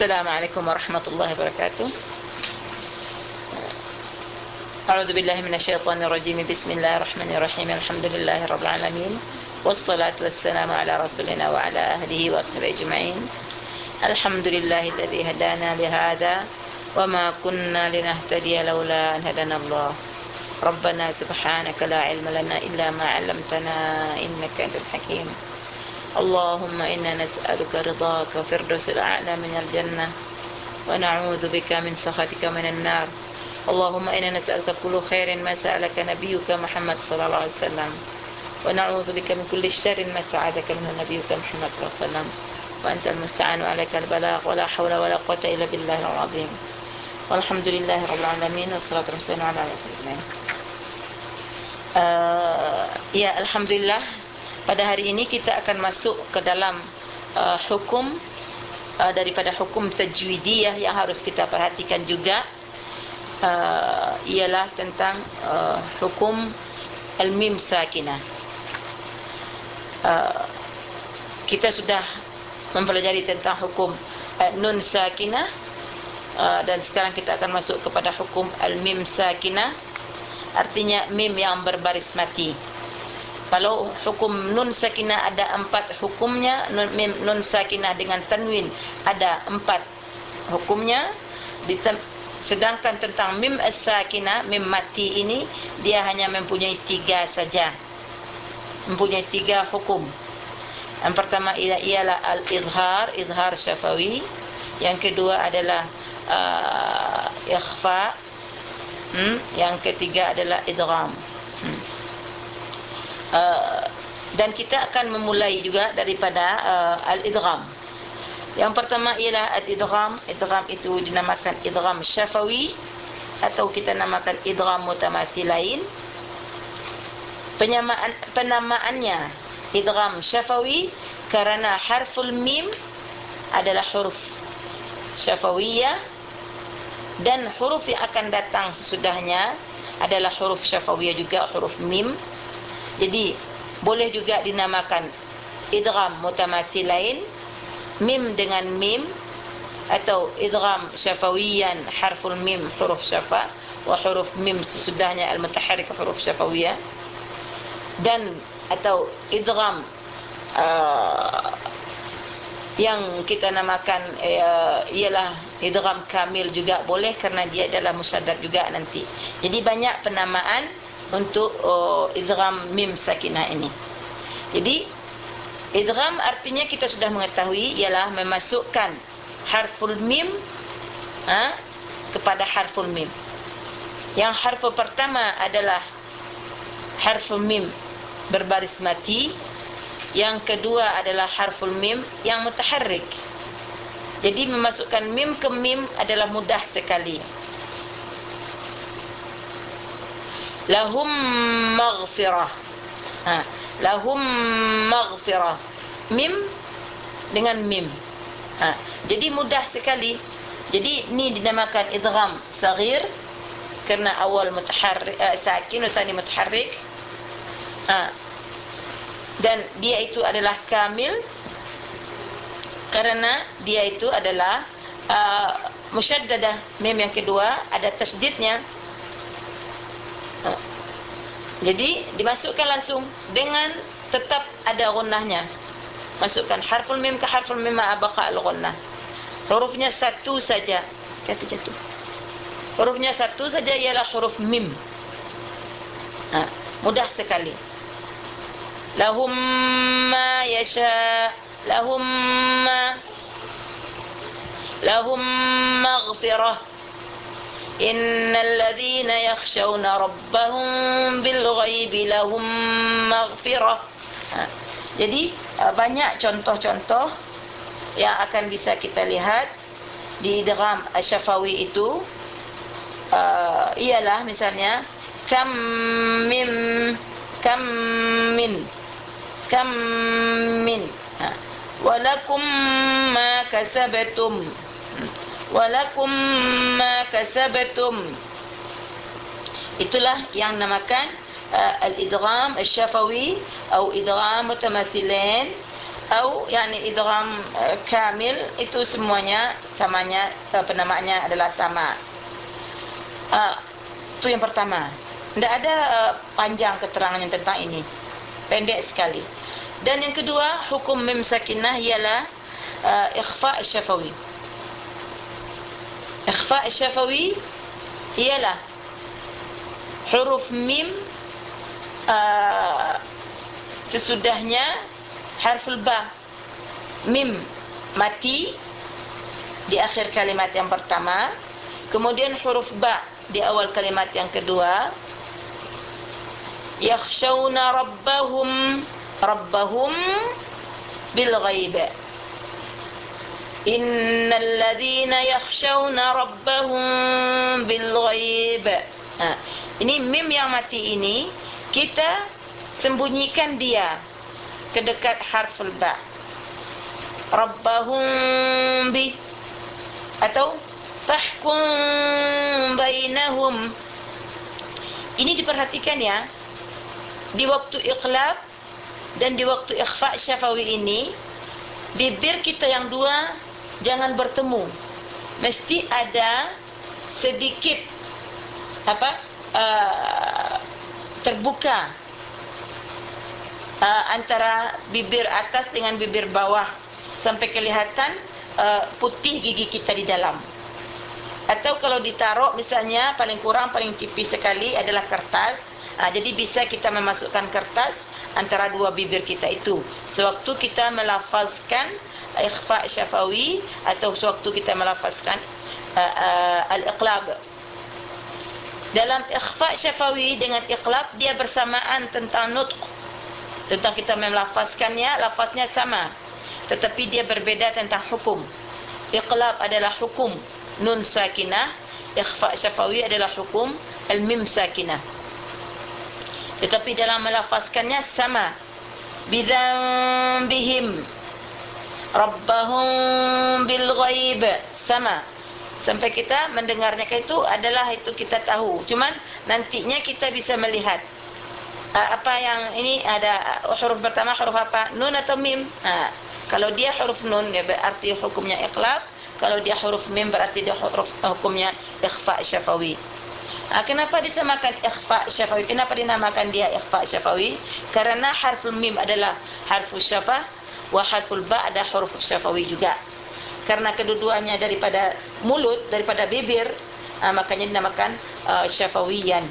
السلام عليكم ورحمة الله وبركاته. أعوذ بالله من الشيطان الرجيم. بسم الله الرحمن الرحيم. الحمد لله رب العالمين. والصلاة والسلام على رسولنا وعلى أهله وأصحابه أجمعين. الحمد لله الذي هدانا لهذا وما كنا لنهتدي لولا أن هدانا الله. ربنا سبحانك لا علم لنا إلا ما علمتنا إنك أنت الحكيم. اللهم إنا نسألك رضاك وفردوس الأعلى من الجنة ونعوذ بك من سخطك من النار. اللهم إنا نسألك كل خير ما سألك نبيك محمد صلى الله عليه وسلم ونعوذ بك من كل شر ما استعاذك منه نبيك محمد صلى الله عليه وسلم. وأنت المستعان وعليك البلاغ ولا حول ولا قوة إلا بالله العظيم. والحمد لله رب العالمين والصلاة والسلام على رسول الله. uh, Ya Alhamdulillah pada hari ini kita akan masuk ke dalam uh, hukum uh, daripada hukum tajwidiyah yang harus kita perhatikan juga uh, ialah tentang uh, hukum al-mim sakinah. Uh, kita sudah mempelajari tentang hukum uh, nun sakinah uh, dan sekarang kita akan masuk kepada hukum al-mim sakinah artinya mim yang berbaris mati. Kalau hukum nun sakinah ada empat hukumnya, nun, nun sakinah dengan tanwin ada empat hukumnya. Sedangkan tentang mim as-sakinah, mim mati ini, dia hanya mempunyai tiga saja. Mempunyai tiga hukum. Yang pertama ialah al-idhar, idhar syafawi. Yang kedua adalah uh, ikhfa. Hmm? Yang ketiga adalah idgham. Hmm. Uh, dan kita akan memulai juga daripada uh, al-idgham. Yang pertama ialah al-idgham. Idgham itu dinamakan idgham syafawi atau kita namakan idgham mutamathilain. Penyamaan penamaannya idgham syafawi kerana harful mim adalah huruf syafawiyah dan huruf yang akan datang sesudahnya adalah huruf syafawiyah juga huruf mim jadi boleh juga dinamakan idgham mutamathilain mim dengan mim atau idgham syafawiyan harful mim huruf syafa wa huruf mim sesudahnya al-mutaharrik huruf syafawiyah dan atau idgham uh, yang kita namakan uh, ialah idgham kamil juga boleh kerana dia adalah musyaddad juga nanti. Jadi banyak penamaan untuk uh, idgham mim sakinah ini. Jadi idgham artinya kita sudah mengetahui ialah memasukkan harful mim ha, kepada harful mim. Yang harful pertama adalah harful mim berbaris mati. Yang kedua adalah harful mim yang mutaharrik. Jadi memasukkan mim ke mim adalah mudah sekali. Lahum maghfirah. Ha. Lahum maghfirah. Mim dengan mim. Ha. Jadi mudah sekali. Jadi ni dinamakan idgham saghir kerana awal mutaharrik uh, sakin dan tani mutaharrik. Ha. Dan dia itu adalah kamil kerana dia itu adalah uh, musyaddadah mim yang kedua ada tasdidnya. Jadi dimasukkan langsung dengan tetap ada gunnahnya. Masukkan harful mim ke harful mim abaqa al-gunnah. Hurufnya satu saja. Kata jatuh. Hurufnya satu saja ialah huruf mim. Ha, mudah sekali. Lahum ma yasha lahum ma lahum maghfirah إن الذين يخشون ربهم بالغيب لهم مغفرة jadi banyak contoh-contoh yang akan bisa kita lihat di idgham asyafawi itu uh, ialah misalnya kam mim kam min kam min ha. walakum ma kasabtum walakum ma kasabtum itulah yang namakan uh, al-idgham asy-syafawi atau idgham mutamathilain atau yakni idgham uh, kamil itu semuanya samanya uh, penamaannya adalah sama. Uh, itu yang pertama. Tidak ada uh, panjang keterangan tentang ini. Pendek sekali. Dan yang kedua, hukum mim sakinah ialah uh, ikhfa' syafawi. Ikhfa' syafawi ialah huruf mim uh, sesudahnya harful ba mim mati di akhir kalimat yang pertama. Kemudian huruf ba di awal kalimat yang kedua. yakhshawna rabbahum rabbahum bil ghaib ladzina yakhshawna rabbahum bil ghaib ha. ini mim yang mati ini kita sembunyikan dia ke dekat harful ba. Rabbahum bi atau tahkum bainahum. Ini diperhatikan ya di waktu iqlab dan di waktu ikhfa syafawi ini bibir kita yang dua jangan bertemu. Mesti ada sedikit apa uh, terbuka uh, antara bibir atas dengan bibir bawah sampai kelihatan uh, putih gigi kita di dalam. Atau kalau ditaruh misalnya paling kurang paling tipis sekali adalah kertas. Ha, jadi bisa kita memasukkan kertas antara dua bibir kita itu. Sewaktu kita melafazkan ikhfa syafawi atau sewaktu kita melafazkan uh, uh, al-iqlab. Dalam ikhfa syafawi dengan iqlab dia bersamaan tentang nutq. Tentang kita melafazkannya, lafaznya sama. Tetapi dia berbeza tentang hukum. Iqlab adalah hukum nun sakinah, ikhfa syafawi adalah hukum al-mim sakinah tetapi dalam melafazkannya sama. Bidzambihim rabbahum bil ghaib sama. Sampai kita mendengarnya itu adalah itu kita tahu. Cuman nantinya kita bisa melihat. Apa yang ini ada huruf pertama huruf apa? Nun atau mim? Ha. kalau dia huruf nun ya berarti hukumnya iqlab. Kalau dia huruf mim berarti dia huruf hukumnya ikhfa syafawi Ha, kenapa disamakan ikhfa syafawi? Kenapa dinamakan dia ikhfa syafawi? Karena harful mim adalah harful syafah wa harful ba ada huruf syafawi juga. Karena kedua-duanya daripada mulut, daripada bibir, ha, makanya dinamakan uh, syafawiyan.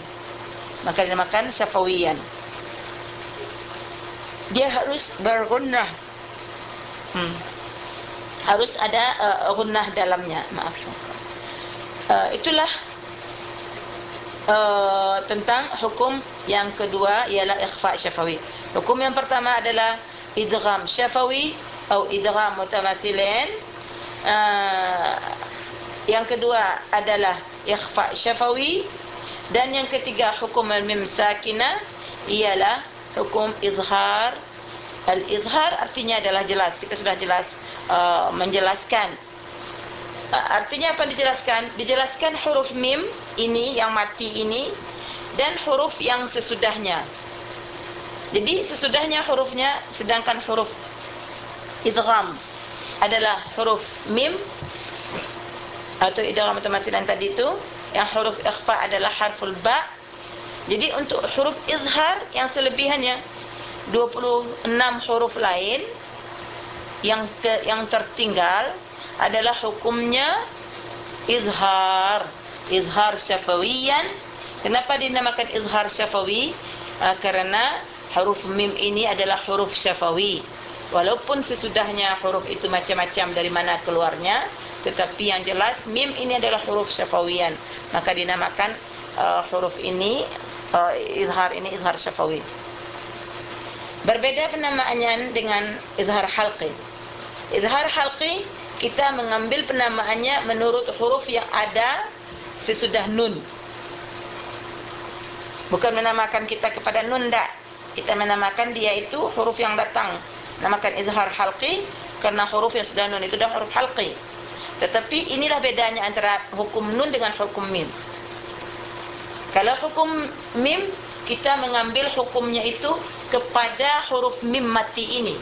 Maka dinamakan syafawiyan. Dia harus bergunnah. Hmm. Harus ada uh, gunnah dalamnya. Maaf. Uh, itulah Uh, tentang hukum yang kedua ialah ikhfa syafawi. Hukum yang pertama adalah idgham syafawi atau idgham mutamathilin. Uh, yang kedua adalah ikhfa syafawi dan yang ketiga hukum al-mim sakinah ialah hukum izhar. Al-izhar artinya adalah jelas. Kita sudah jelas uh, menjelaskan artinya apa dijelaskan? Dijelaskan huruf mim ini yang mati ini dan huruf yang sesudahnya. Jadi sesudahnya hurufnya sedangkan huruf idgham adalah huruf mim atau idgham otomatis yang tadi itu yang huruf ikhfa adalah harful ba. Jadi untuk huruf izhar yang selebihannya 26 huruf lain yang ke, yang tertinggal adalah hukumnya izhar. Izhar syafawiyan. Kenapa dinamakan izhar syafawi? Uh, karena huruf mim ini adalah huruf syafawi. Walaupun sesudahnya huruf itu macam-macam dari mana keluarnya tetapi yang jelas mim ini adalah huruf syafawiyan. Maka dinamakan uh, huruf ini uh, izhar ini izhar syafawi. Berbeda penamaannya dengan izhar halqi. Izhar halqi kita mengambil penamaannya menurut huruf yang ada sesudah nun. Bukan menamakan kita kepada nun tak. Kita menamakan dia itu huruf yang datang. Namakan izhar halqi karena huruf yang sudah nun itu adalah huruf halqi. Tetapi inilah bedanya antara hukum nun dengan hukum mim. Kalau hukum mim kita mengambil hukumnya itu kepada huruf mim mati ini.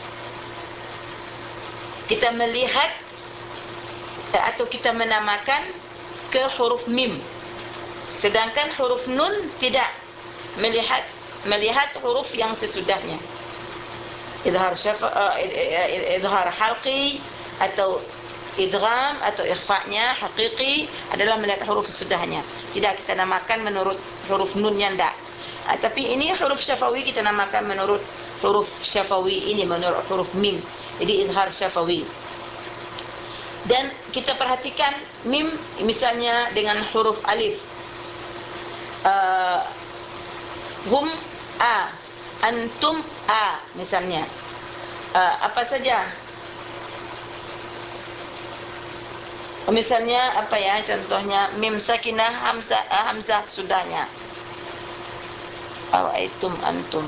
kita melihat atau kita menamakan ke huruf mim. Sedangkan huruf nun tidak melihat melihat huruf yang sesudahnya. Idhar syafa uh, idhar halqi atau idgham atau ikhfa-nya hakiki adalah melihat huruf sesudahnya. Tidak kita namakan menurut huruf nun yang ndak uh, tapi ini huruf syafawi kita namakan menurut huruf syafawi ini menurut huruf mim. Jadi idhar syafawi dan kita perhatikan mim misalnya dengan huruf alif. Uh, hum a. Antum a misalnya. Uh, apa saja. Misalnya apa ya contohnya mim sakinah hamzah uh, hamzah sudahnya. Awaitum antum.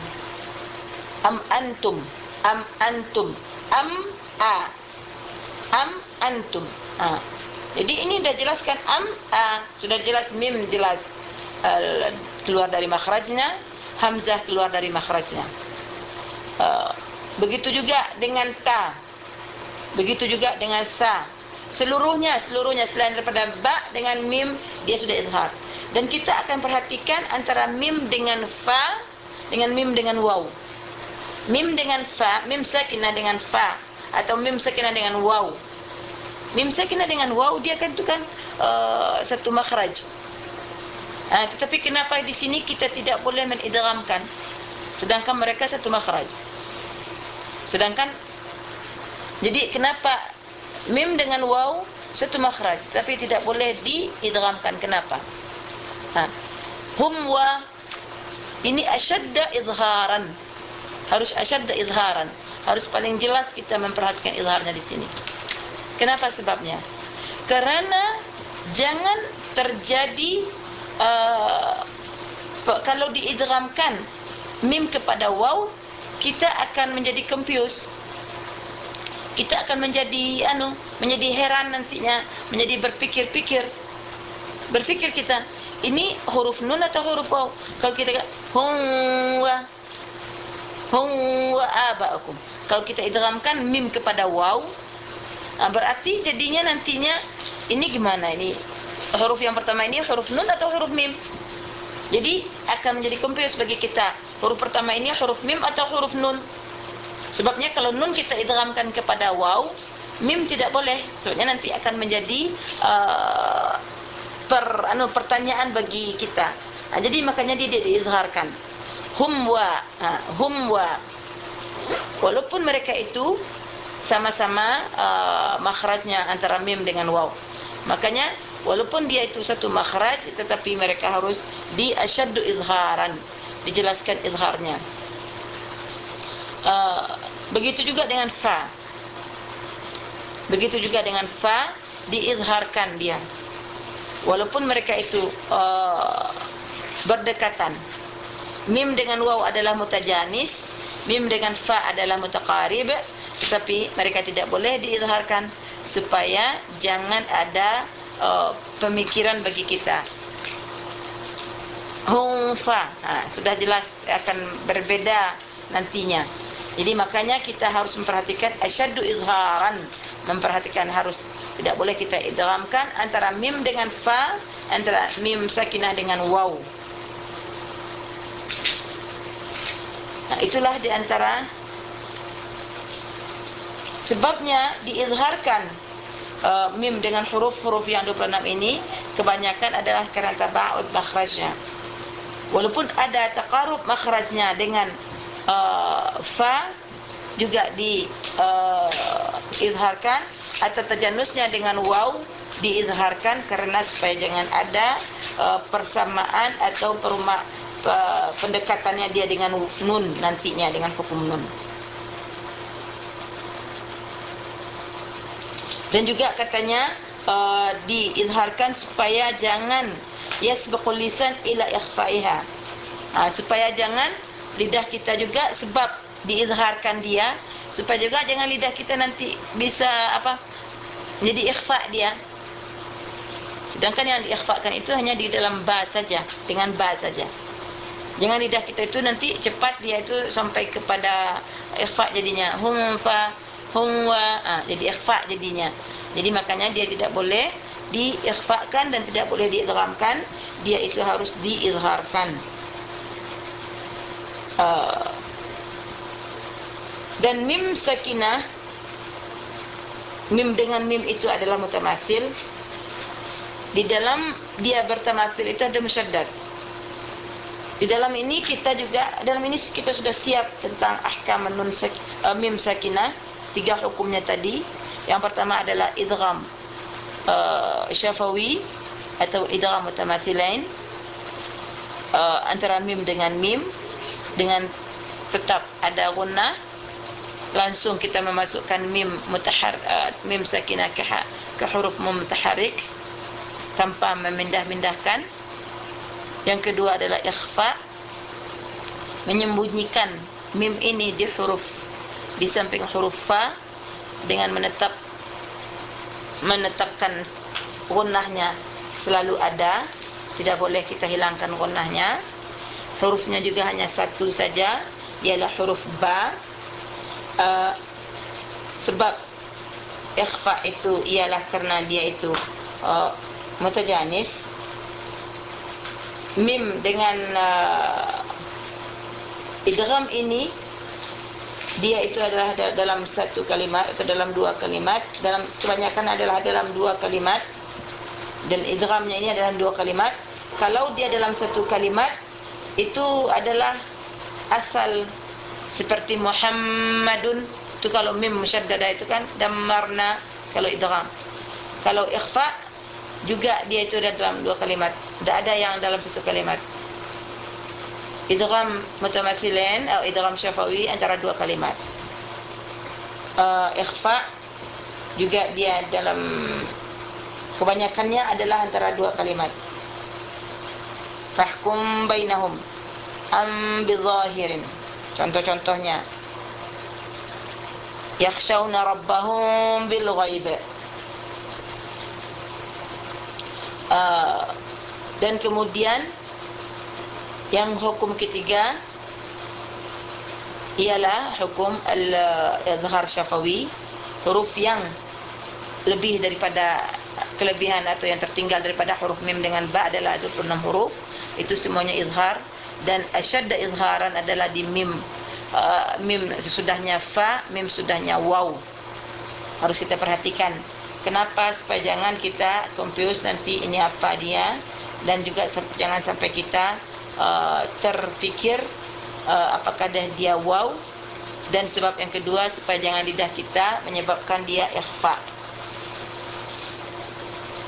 Am antum. Am antum. Am a am antum. Ha. jadi ini dah jelaskan am a sudah jelas mim jelas. Uh, keluar dari makhrajnya hamzah keluar dari makhrajnya. Uh, begitu juga dengan ta. Begitu juga dengan sa. Seluruhnya seluruhnya selain daripada ba dengan mim dia sudah izhar. Dan kita akan perhatikan antara mim dengan fa dengan mim dengan waw. Mim dengan fa mim sakinah dengan fa atau mim sakinah dengan waw. Mim sakinah dengan waw dia kan itu kan uh, satu makhraj. Uh, tetapi kenapa di sini kita tidak boleh menidghamkan sedangkan mereka satu makhraj. Sedangkan jadi kenapa mim dengan waw satu makhraj tapi tidak boleh diidghamkan kenapa? Ha. Hum wa ini asyadda izharan harus asyadda izharan. Harus paling jelas kita memperhatikan izharnya di sini. Kenapa sebabnya? Karena jangan terjadi uh, kalau diidghamkan mim kepada waw kita akan menjadi confused. Kita akan menjadi anu menjadi heran nantinya menjadi berpikir-pikir berpikir kita ini huruf nun atau huruf waw? Kalau kita huwa huwa abaakum kalau kita idghamkan mim kepada waw ah, berarti jadinya nantinya ini gimana ini huruf yang pertama ini huruf nun atau huruf mim jadi akan menjadi confuse bagi kita huruf pertama ini huruf mim atau huruf nun Sebabnya kalau nun kita idghamkan kepada waw, mim tidak boleh. Sebabnya nanti akan menjadi uh, per anu pertanyaan bagi kita. Ha, jadi makanya dia diizharkan. Hum wa, ha. Walaupun mereka itu sama-sama uh, makhrajnya antara mim dengan waw. Makanya walaupun dia itu satu makhraj tetapi mereka harus di asyaddu izharan. Dijelaskan izharnya. Uh, begitu juga dengan fa begitu juga dengan fa diizharkan dia walaupun mereka itu uh, berdekatan mim dengan waw adalah mutajanis mim dengan fa adalah mutaqarib tetapi mereka tidak boleh diizharkan supaya jangan ada uh, pemikiran bagi kita hum fa ha, sudah jelas akan berbeda nantinya jadi makanya kita harus memperhatikan asyaddu izharan, memperhatikan harus tidak boleh kita idghamkan antara mim dengan fa, antara mim sakinah dengan waw. Itulah di antara sebabnya diizharkan uh, mim dengan huruf-huruf yang 26 ini kebanyakan adalah kerana taba'ud makhrajnya. Walaupun ada taqarrub makhrajnya dengan uh, fa juga di uh, izharkan atau tajanusnya dengan waw diizharkan karena supaya jangan ada uh, persamaan atau peruma, uh, pendekatannya dia dengan nun nantinya dengan hukum nun. Dan juga katanya uh, diizharkan supaya jangan yasbaqul lisan ila ikhfaiha. Uh, supaya jangan lidah kita juga sebab diizharkan dia supaya juga jangan lidah kita nanti bisa apa jadi ikhfa dia. Sedangkan yang diikhfakan itu hanya di dalam ba saja dengan ba saja jangan lidah kita itu nanti cepat dia itu sampai kepada ikhfa jadinya. Hum fa huwa ah, jadi ikhfa jadinya. Jadi makanya dia tidak boleh diikhfakan dan tidak boleh diidghamkan. Dia itu harus diizharkan. Uh, dan mim sakinah mim dengan mim itu adalah mutamasil. Di dalam dia bertamasil itu ada musyaddad di dalam ini kita juga dalam ini kita sudah siap tentang ahkam nun sak, uh, mim sakinah. Tiga hukumnya tadi. Yang pertama adalah idgham uh, syafawi atau idgham mutamathilain uh, antara mim dengan mim. Dengan tetap ada gunnah langsung kita memasukkan mim mutahar uh, mim sakinah ke ke huruf mutaharrik tanpa memindah-mindahkan yang kedua adalah ikhfa menyembunyikan mim ini di huruf di samping huruf fa dengan menetap menetapkan gunnahnya selalu ada. Tidak boleh kita hilangkan gunnahnya. Hurufnya juga hanya satu saja ialah huruf ba. Uh, sebab ikhfa itu ialah kerana dia itu uh, mutajanis mim dengan uh, idgham ini dia itu adalah dalam satu kalimat atau dalam dua kalimat. Dalam kebanyakan adalah dalam dua kalimat. Dan idghamnya ini adalah dua kalimat. Kalau dia dalam satu kalimat itu adalah asal seperti Muhammadun. Itu kalau mim musyaddada itu kan damarna kalau idgham. Kalau ikhfa juga dia itu dalam dua kalimat tidak ada yang dalam satu kalimat idgham mutamatsilain atau idgham syafawi antara dua kalimat. Uh, ikhfa juga dia dalam kebanyakannya adalah antara dua kalimat. Fahkum bainahum am bizahirin. Contoh-contohnya yakhshawna rabbahum bil ghaib. Uh, dan kemudian yang hukum ketiga ialah hukum al-izhar syafawi huruf yang lebih daripada kelebihan atau yang tertinggal daripada huruf mim dengan ba adalah 26 huruf. Itu semuanya izhar. Dan asyadda izharan adalah di mim uh, mim sesudahnya fa mim sudahnya waw. Harus kita perhatikan kenapa supaya jangan kita confuse nanti ini apa dia dan juga jangan sampai kita Uh, terfikir uh, apakah dah dia wow dan sebab yang kedua supaya jangan lidah kita menyebabkan dia ikhfa.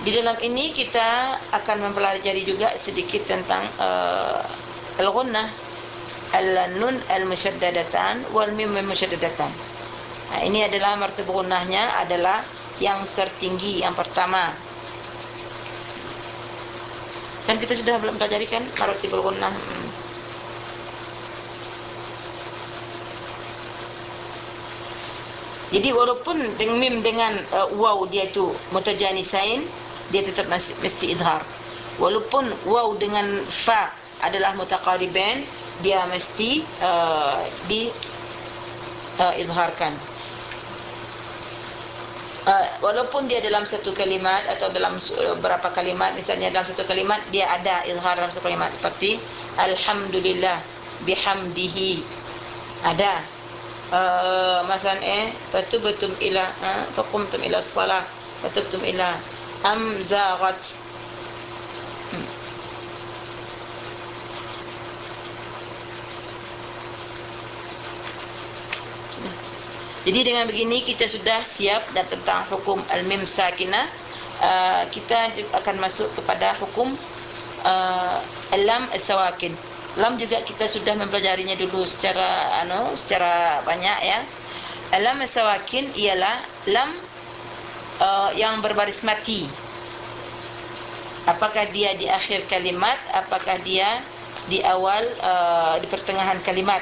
Di dalam ini kita akan mempelajari juga sedikit tentang uh, al-ghunnah al-nun al-musyaddadatan wal mim al-musyaddadatan. Nah, ini adalah martabat ghunnahnya adalah yang tertinggi yang pertama Kan kita sudah belum pelajari kan maratibul gunnah. Hmm. Jadi walaupun dengan mim dengan uh, waw dia itu mutajanisain, dia tetap masih mesti idhar. Walaupun waw dengan fa adalah mutaqariban, dia mesti uh, di uh, idharkan uh, walaupun dia dalam satu kalimat atau dalam beberapa kalimat misalnya dalam satu kalimat dia ada izhar dalam satu kalimat. Seperti alhamdulillah bihamdihi. Ada. Uh, masalan eh fatubatum ila uh, faqumtum ila salah fatubtum ila amzaghat Jadi dengan begini kita sudah siap dan tentang hukum al-mim sakinah uh, kita akan masuk kepada hukum uh, al-lam as-sawakin. Lam juga kita sudah mempelajarinya dulu secara anu secara banyak ya. Al-lam as-sawakin ialah lam uh, yang berbaris mati. Apakah dia di akhir kalimat, apakah dia di awal uh, di pertengahan kalimat.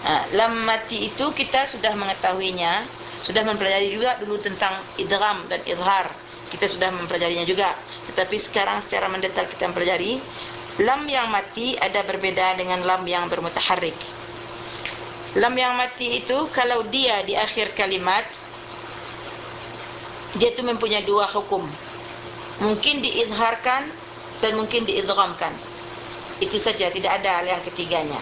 Ha, lam mati itu kita sudah mengetahuinya, sudah mempelajari juga dulu tentang idgham dan izhar. Kita sudah mempelajarinya juga. Tetapi sekarang secara mendetail kita mempelajari lam yang mati ada berbeda dengan lam yang bermutaharrik. lam yang mati itu kalau dia di akhir kalimat dia itu mempunyai dua hukum mungkin diizharkan dan mungkin diidghamkan itu saja tidak ada yang ketiganya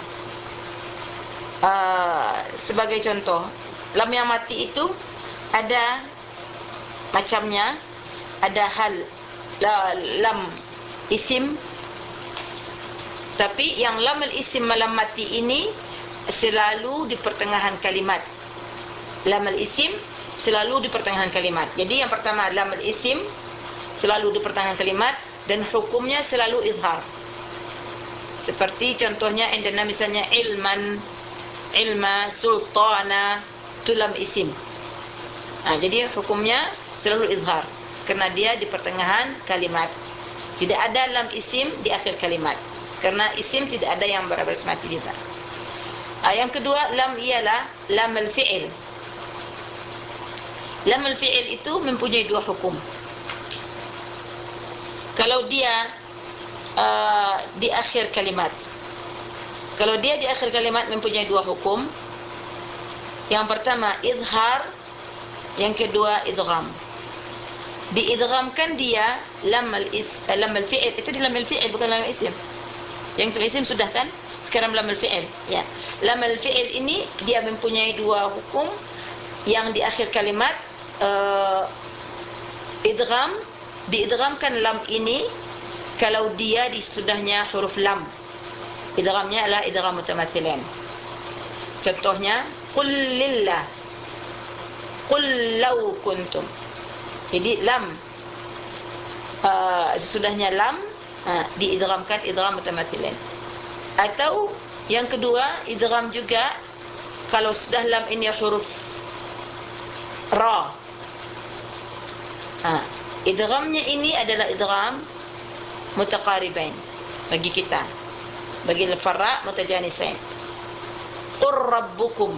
uh, sebagai contoh lam yang mati itu ada macamnya ada hal la, lam isim. Tapi yang lam isim malam mati ini selalu di pertengahan kalimat. Lam isim selalu di pertengahan kalimat. Jadi yang pertama lam isim selalu di pertengahan kalimat dan hukumnya selalu izhar. Seperti contohnya indana misalnya ilman ilma sultana tulam isim. Ha, jadi hukumnya selalu izhar. Kerana dia di pertengahan kalimat. Tidak ada lam isim di akhir kalimat. Kerana isim tidak ada yang berbaris mati juga ha, yang kedua lam ialah lam al-fi'il lam al-fi'il itu mempunyai dua hukum. Kalau dia uh, di akhir kalimat kalau dia di akhir kalimat mempunyai dua hukum. Yang pertama izhar. Yang kedua idgham. Diidghamkan dia lam al-is eh, lam al-fi'il itu di lam al-fi'il bukan lam al-isim yang tu isim sudah kan? Sekarang lam al-fi'il ya. Lam al-fi'il ini dia mempunyai dua hukum. Yang di akhir kalimat uh, idgham. Diidghamkan lam ini kalau dia di sudahnya huruf lam idghamnya adalah idgham mutamathilan. Contohnya qul lillah. Qul law kuntum. Jadi lam. Uh, sesudahnya lam uh, diidghamkan idgham mutamathilan. Atau yang kedua idgham juga kalau sudah lam ini huruf ra. Ha idghamnya ini adalah idgham mutaqaribain bagi kita bagi al-farra mutajanisain qur rabbukum.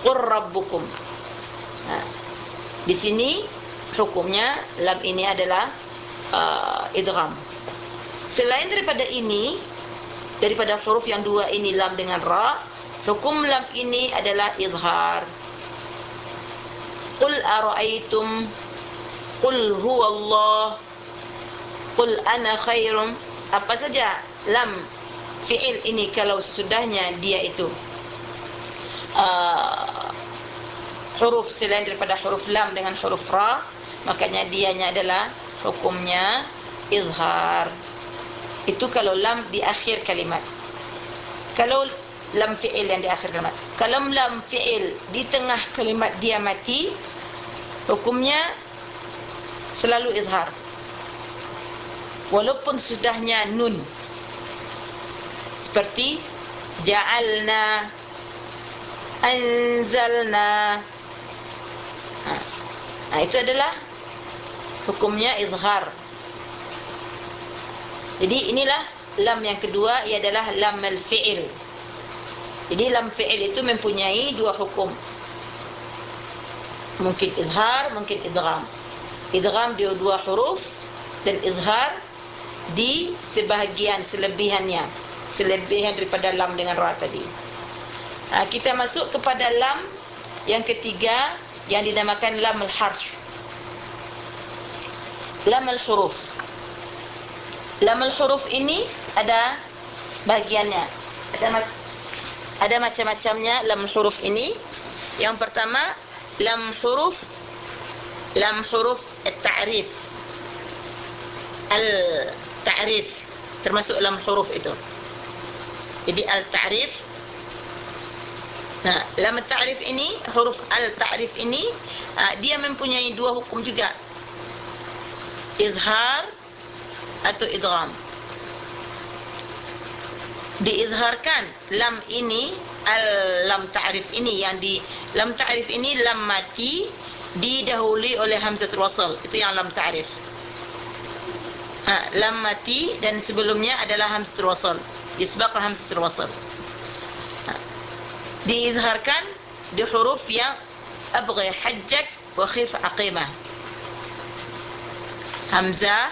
Qur rabbukum. Ha. di sini hukumnya lam ini adalah uh, idgham. Selain daripada ini daripada huruf yang dua ini lam dengan ra hukum lam ini adalah izhar Qul ara'aytum? Qul huwa Allah Qul ana khairum Apa saja lam fi'il ini kalau sudahnya dia itu uh, huruf selain daripada huruf lam dengan huruf ra makanya dianya adalah hukumnya izhar itu kalau lam di akhir kalimat kalau lam fi'il yang di akhir kalimat. Kalau lam fi'il di tengah kalimat dia mati, hukumnya selalu izhar. Walaupun sudahnya nun. Seperti ja'alna anzalna. Ha. Nah, itu adalah hukumnya izhar. Jadi inilah lam yang kedua ia adalah lam al-fi'il. Jadi lam fi'il itu mempunyai dua hukum. Mungkin izhar, mungkin idgham. Idgham dia dua huruf dan izhar di sebahagian selebihannya. Selebihan daripada lam dengan ra tadi. Ha, kita masuk kepada lam yang ketiga yang dinamakan lam al-harf. Lam al-huruf. Lam al-huruf ini ada bahagiannya. Ada ada macam-macamnya lam huruf ini yang pertama lam huruf lam huruf at-ta'rif al-ta'rif termasuk lam huruf itu. Jadi al-ta'rif nah lam ta'rif ini huruf al-ta'rif ini uh, dia mempunyai dua hukum juga. Izhar atau idgham. Diizharkan lam ini al lam ta'rif ini yang di lam ta'rif ini lam mati didahului oleh hamzatul wasal itu yang lam ta'rif ha, lam mati dan sebelumnya adalah hamzatul wasal. Disebab hamzatul wasal. Ha. diizharkan di huruf yang abghi hajjak wa khif aqimah hamzah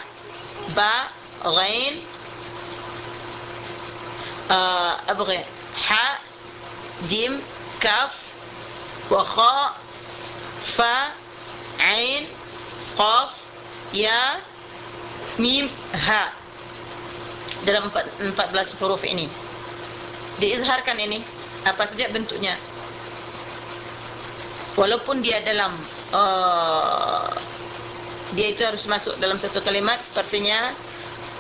ba ghain uh, abghi ha jim kaf wa kha fa ain qaf ya mim ha. Dalam 14 huruf ini. Diizharkan ini apa saja bentuknya. Walaupun dia dalam uh, dia itu harus masuk dalam satu kalimat sepertinya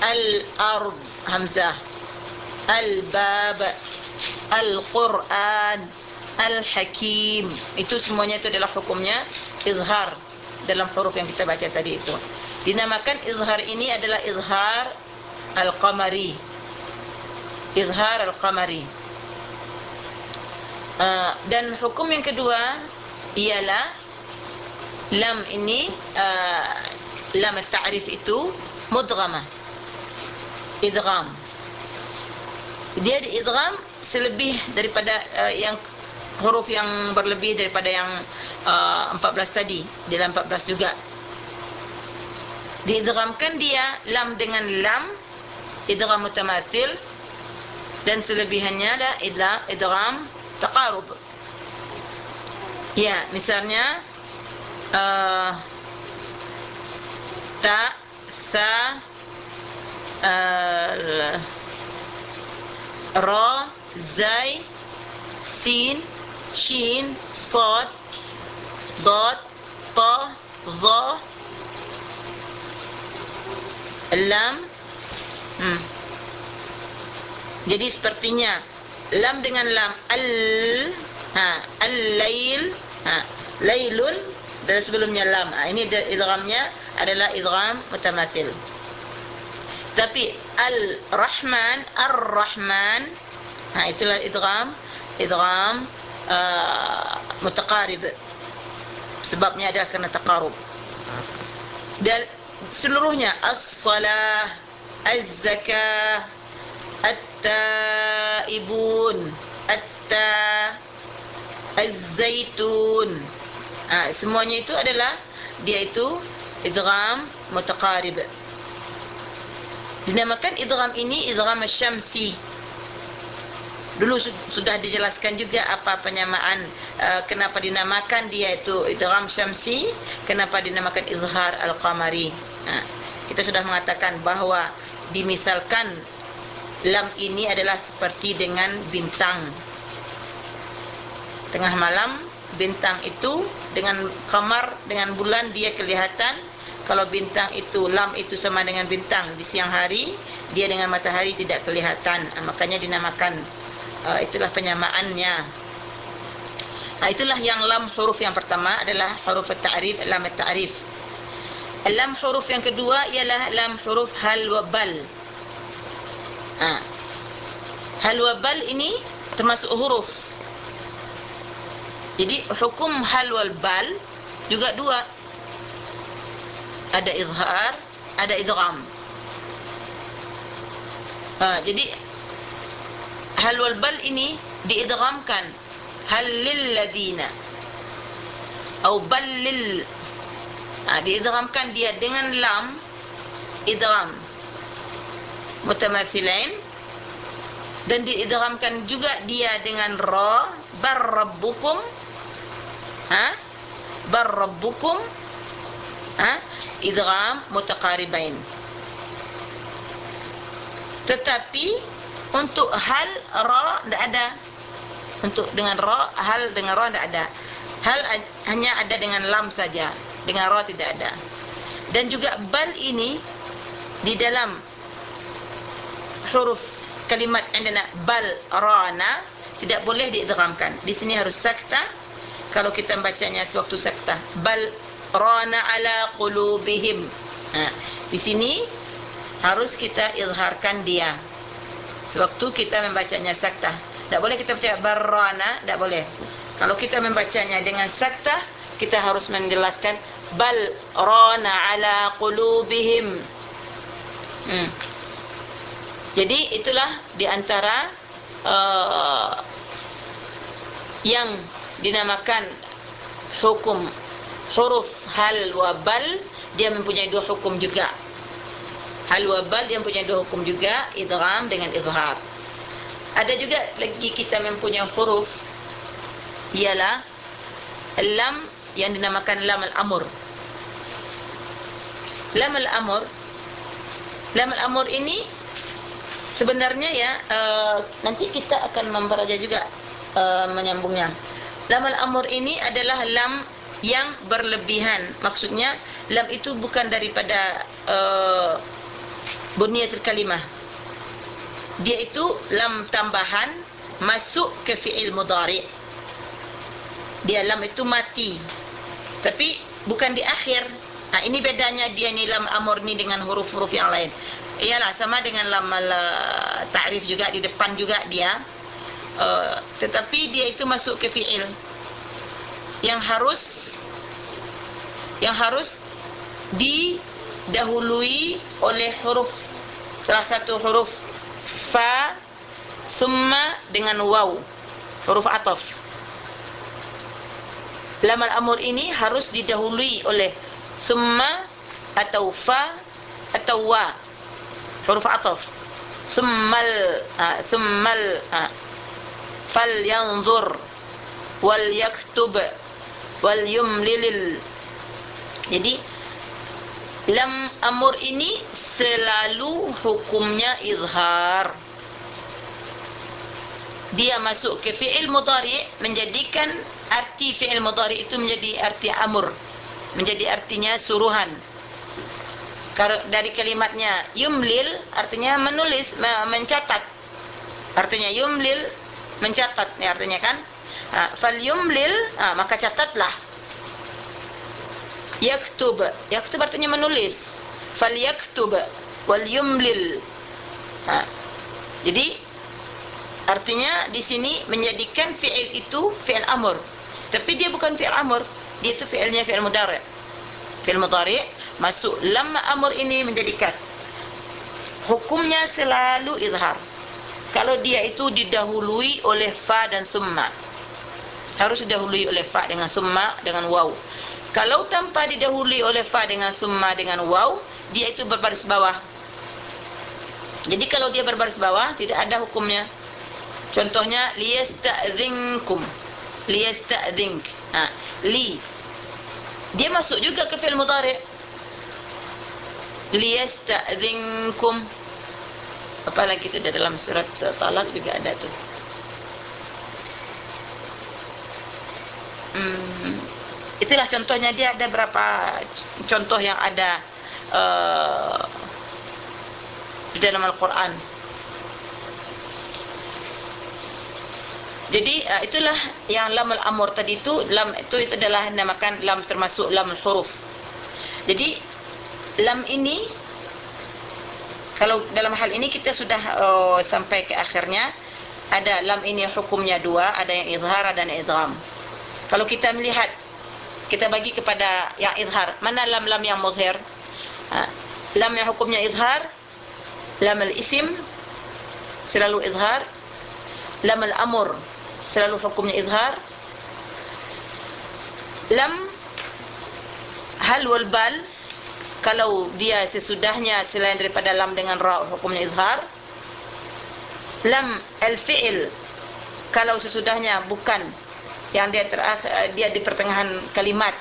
al-ard hamzah. Al-bab al-quran al-hakim. Itu semuanya itu adalah hukumnya izhar dalam huruf yang kita baca tadi itu dinamakan izhar ini adalah izhar al-qamari. Izhar al-qamari. Uh, dan hukum yang kedua ialah lam ini uh, lam at-ta'rif itu mudghamah idgham. Dia diidgham selebih daripada uh, yang huruf yang berlebih daripada yang uh, 14 tadi. Dalam 14 juga diidghamkan dia lam dengan lam idgham mutamasil dan selebihannya ada idgham taqarub Ya, misalnya uh, ta sa uh, ra zai sin shin sad dad ta za lam. Hmm. jadi sepertinya lam dengan lam al ha al-lail ha lailun dan sebelumnya lam. Ha, ini idghamnya adalah idgham mutamasil. Tapi al-rahman ar-rahman ha itulah idgham idgham uh, mutaqarib. Sebabnya adalah kerana taqarub. Dan seluruhnya as-salah az-zakah at-taibun at-ta az-zaitun. Ha, semuanya itu adalah dia itu idgham mutaqarib. Dinamakan idgham ini idgham syamsi. Dulu sudah dijelaskan juga apa penyamaan uh, kenapa dinamakan dia itu idgham syamsi, kenapa dinamakan izhar al-qamari. Ha, kita sudah mengatakan bahawa dimisalkan lam ini adalah seperti dengan bintang. Tengah malam bintang itu dengan kamar dengan bulan dia kelihatan. Kalau bintang itu lam itu sama dengan bintang di siang hari dia dengan matahari tidak kelihatan. Uh, makanya dinamakan uh, itulah penyamaannya. Uh, itulah yang lam huruf yang pertama adalah huruf ta'rif lam ta'rif lam huruf yang kedua ialah lam huruf hal wa bal. Uh, hal wa bal ini termasuk huruf. Jadi hukum hal wal bal juga dua. Ada izhar, ada idgham. Ha, jadi hal wal bal ini diidghamkan. Hal lil ladina. Atau bal lil ha, diidghamkan dia dengan lam idgham. Mutamathilain dan diidghamkan juga dia dengan ra bar rabbukum. Ha? Bar rabbukum. Ha? Idgham mutaqaribain. Tetapi untuk hal ra tidak ada. Untuk dengan ra hal dengan ra tidak ada. Hal hanya ada dengan lam saja dengan ra tidak ada. Dan juga bal ini di dalam huruf kalimat indana bal rana tidak boleh diidghamkan. Di sini harus sakta. Kalau kita membacanya sewaktu sakta. Bal rana ala qulubihim. Ha. Di sini harus kita izharkan dia. Sewaktu kita membacanya sakta. Tidak boleh kita baca barana tidak boleh. Kalau kita membacanya dengan sakta kita harus menjelaskan bal rana ala qulubihim. Hmm. jadi itulah di antara uh, yang dinamakan hukum huruf hal wa bal dia mempunyai dua hukum juga. Hal wa bal dia mempunyai dua hukum juga idgham dengan izhar ada juga lagi kita mempunyai huruf ialah lam yang dinamakan lam al-amr lam al-amr lam al-amr ini sebenarnya ya uh, nanti kita akan mempelajari juga uh, menyambungnya. Lam al-amr ini adalah lam yang berlebihan. Maksudnya lam itu bukan daripada uh, bunyatul kalimah. Dia itu lam tambahan masuk ke fi'il mudhari. Dia lam itu mati tapi bukan di akhir. Nah ini bedanya dia ni lam amr ni dengan huruf-huruf yang lain. Iyalah sama dengan lam ta'rif juga di depan juga dia. Uh, tetapi dia itu masuk ke fi'il. Yang harus yang harus didahului oleh huruf. Salah satu huruf fa summa dengan waw. Huruf ataf lam al-amr ini harus didahului oleh summa atau fa atau wa. Huruf ataf summal ha, summal ha, fal yanzur wal yaktub wal yumlil jadi lam amur ini selalu hukumnya izhar. Dia masuk ke fi'il mudhari menjadikan arti fi'il mudhari itu menjadi arti amur. Menjadi artinya suruhan. Dari kalimatnya yumlil artinya menulis, mencatat. Artinya yumlil mencatat ni artinya kan? Ha, fal yumlil ha, maka catatlah yaktub yaktub artinya menulis fal yaktub wal yumlil ha. jadi artinya di sini menjadikan fi'il itu fi'il amr. Tapi dia bukan fi'il amr dia itu fi'ilnya fi'il mudhari fi'il mudhari masuk lam amr ini menjadikan. Hukumnya selalu izhar. Kalau dia itu didahului oleh fa dan summa. Harus didahului oleh fa dengan summa dengan waw. Kalau tanpa didahului oleh fa dengan summa dengan waw, dia itu berbaris bawah. Jadi kalau dia berbaris bawah, tidak ada hukumnya. Contohnya liyasta'dzinkum. Liyasta'dzink. Ha, li. Dia masuk juga ke fi'il mudhari'. Liyasta'dzinkum. Apalagi itu dalam surat Talak juga ada tu. Hmm itulah contohnya dia ada berapa contoh yang ada uh, di dalam Al-Quran jadi uh, itulah yang lam al-amur tadi itu lam itu itu adalah namakan lam termasuk lam al-huruf jadi lam ini kalau dalam hal ini kita sudah uh, sampai ke akhirnya ada lam ini hukumnya dua ada yang izhar dan idgham kalau kita melihat kita bagi kepada yang izhar mana lam-lam yang muzhir ha. lam yang hukumnya izhar lam al-isim selalu izhar lam al-amr selalu hukumnya izhar. Lam hal wal bal kalau dia sesudahnya selain daripada lam dengan ra hukumnya izhar. Lam al-fi'il kalau sesudahnya bukan yang dia eh, dia di pertengahan kalimat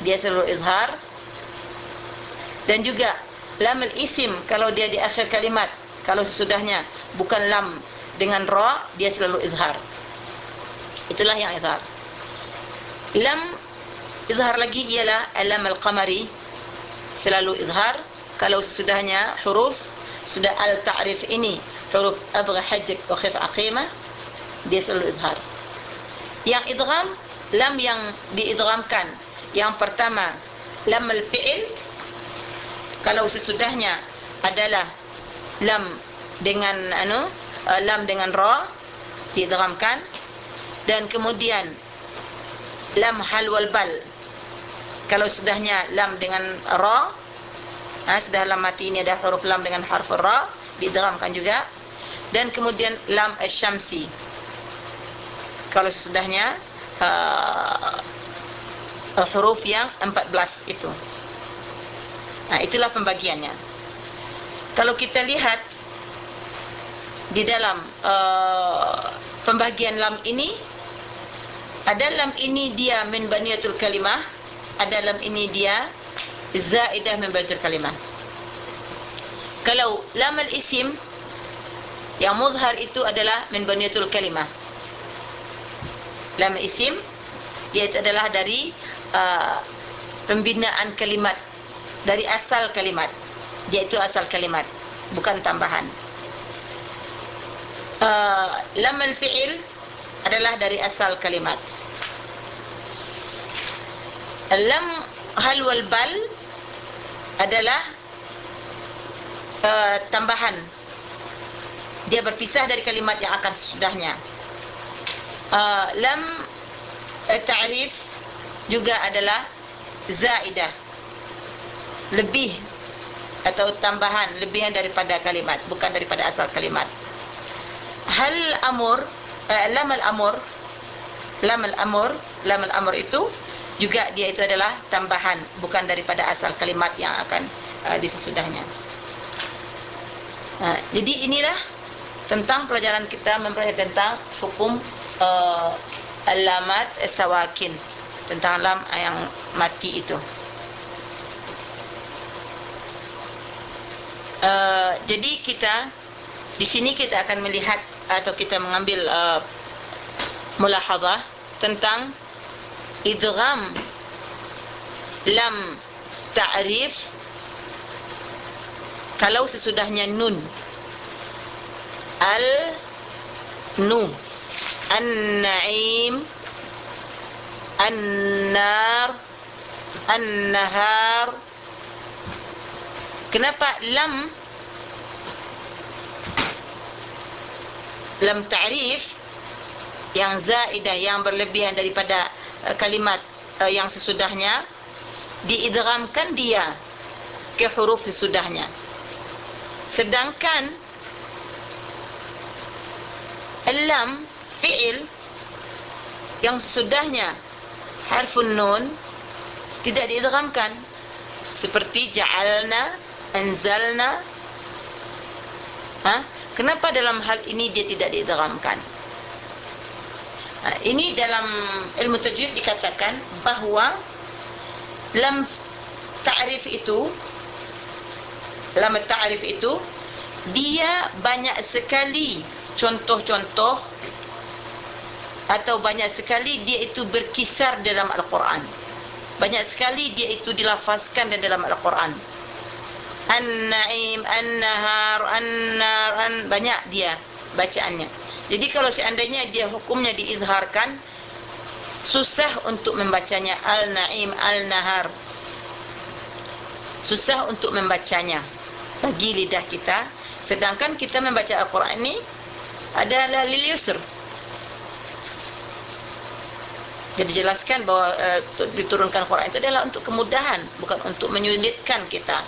dia selalu izhar. Dan juga lam al-isim kalau dia di akhir kalimat kalau sesudahnya bukan lam dengan ra dia selalu izhar itulah yang izhar. Lam izhar lagi ialah lam al-qamari. Selalu izhar. Kalau sesudahnya huruf sudah al-ta'rif ini huruf abgha hajjak wa khif aqimah dia selalu izhar. Yang idgham lam yang diidghamkan. Yang pertama lam al-fi'il kalau sesudahnya adalah lam dengan anu uh, lam dengan ra diidghamkan dan kemudian lam hal wal bal kalau sudahnya lam dengan ra ha, sudah lam mati ini ada huruf lam dengan harf ra diidghamkan juga dan kemudian lam asy-syamsi kalau sesudahnya uh, huruf yang 14 itu. Nah, itulah pembagiannya. Kalau kita lihat di dalam uh, pembahagian lam ini ada lam ini dia min baniyatul kalimah ada lam ini dia zaidah min baniyatul kalimah. Kalau lam al-isim yang muzhar itu adalah min baniyatul kalimah. Lam isim iaitu adalah dari uh, pembinaan kalimat dari asal kalimat iaitu asal kalimat bukan tambahan. Uh, lam al-fi'il adalah dari asal kalimat lam hal wal bal adalah uh, tambahan. Dia berpisah dari kalimat yang akan sesudahnya. Uh, lam uh, ta'rif juga adalah zaidah. Lebih atau tambahan lebihan daripada kalimat bukan daripada asal kalimat. Hal amur uh, lam al amur lam al amur lam al amur itu juga dia itu adalah tambahan bukan daripada asal kalimat yang akan uh, disesudahnya uh, jadi inilah tentang pelajaran kita mempelajari tentang hukum uh, alamat sawakin. Tentang lam yang mati itu. Uh, jadi kita di sini kita akan melihat atau kita mengambil uh, mulahadhah tentang idgham lam ta'rif. Kalau sesudahnya nun. Al nu. An-na'im. An-nar. An-nahar. Kenapa lam? Lam ta'rif. Yang zaidah yang berlebihan daripada kalimat uh, yang sesudahnya diidghamkan dia ke huruf sesudahnya. Sedangkan lam fi'il yang sesudahnya harfun nun tidak diidghamkan. Seperti ja'alna anzalna. Ha? Kenapa dalam hal ini dia tidak diidghamkan? Ha, ini dalam ilmu tajwid dikatakan bahawa lam ta'rif itu lam ta'rif itu dia banyak sekali contoh-contoh atau banyak sekali dia itu berkisar dalam Al-Quran. Banyak sekali dia itu dilafazkan dalam Al-Quran. An-Naim, An-Nahar, An-Nar, an banyak dia bacaannya. Jadi kalau seandainya dia hukumnya diizharkan susah untuk membacanya Al-Naim, Al-Nahar. Susah untuk membacanya bagi lidah kita. Sedangkan kita membaca Al-Quran ini adalah lil yusr. Jadi jelaskan bahawa uh, diturunkan Quran itu adalah untuk kemudahan, bukan untuk menyulitkan kita.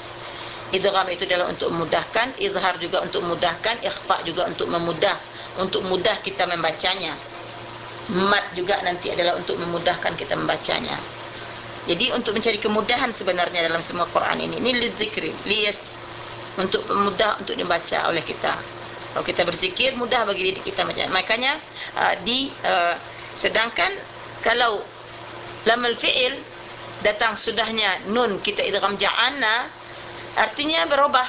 Idgham itu adalah untuk memudahkan, izhar juga untuk memudahkan, ikhfa juga untuk memudah, untuk mudah kita membacanya. Mat juga nanti adalah untuk memudahkan kita membacanya. Jadi untuk mencari kemudahan sebenarnya dalam semua Quran ini, ini lidzikri, liyas untuk mudah untuk dibaca oleh kita. Kalau kita berzikir mudah bagi diri kita macam. Makanya uh, di uh, sedangkan kalau lam al-fi'il datang sudahnya nun kita idgham ja'ana artinya berubah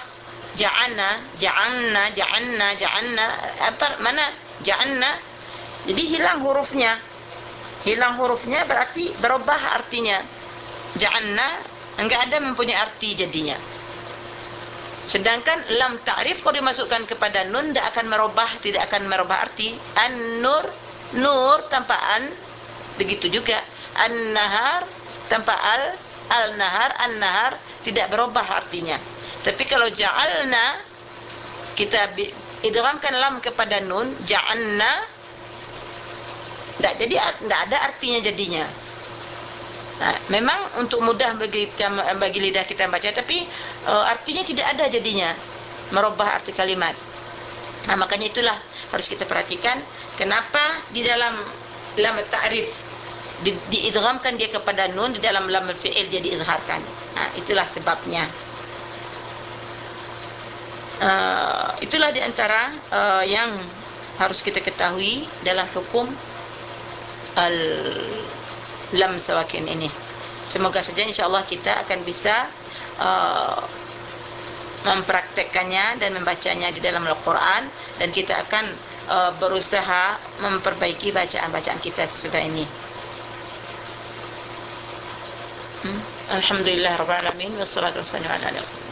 ja'anna ja'anna ja'anna ja'anna apa mana? Ja'anna jadi hilang hurufnya. Hilang hurufnya berarti berubah artinya. Ja'anna enggak ada mempunyai arti jadinya. Sedangkan lam ta'rif kalau dimasukkan kepada nun tidak akan merubah tidak akan merubah arti. An-nur nur tanpa an begitu juga. An-nahar tanpa al al-nahar an-nahar tidak berubah artinya tapi kalau ja'alna kita idghamkan lam kepada nun ja'alna tidak jadi tidak ada artinya jadinya nah, memang untuk mudah bagi bagi lidah kita membaca tapi uh, artinya tidak ada jadinya merubah arti kalimat nah makanya itulah harus kita perhatikan kenapa di dalam lam ta'rif di, diidghamkan dia kepada nun di dalam lam fi'il dia diizharkan. Ha, itulah sebabnya. Uh, itulah di antara uh, yang harus kita ketahui dalam hukum al lam sawakin ini. Semoga saja insyaallah kita akan bisa uh, mempraktekkannya dan membacanya di dalam Al-Qur'an dan kita akan uh, berusaha memperbaiki bacaan-bacaan kita sesudah ini. Hmm? Alhamdulillah Rabbil Alamin. Wassalamualaikum warahmatullahi wabarakatuh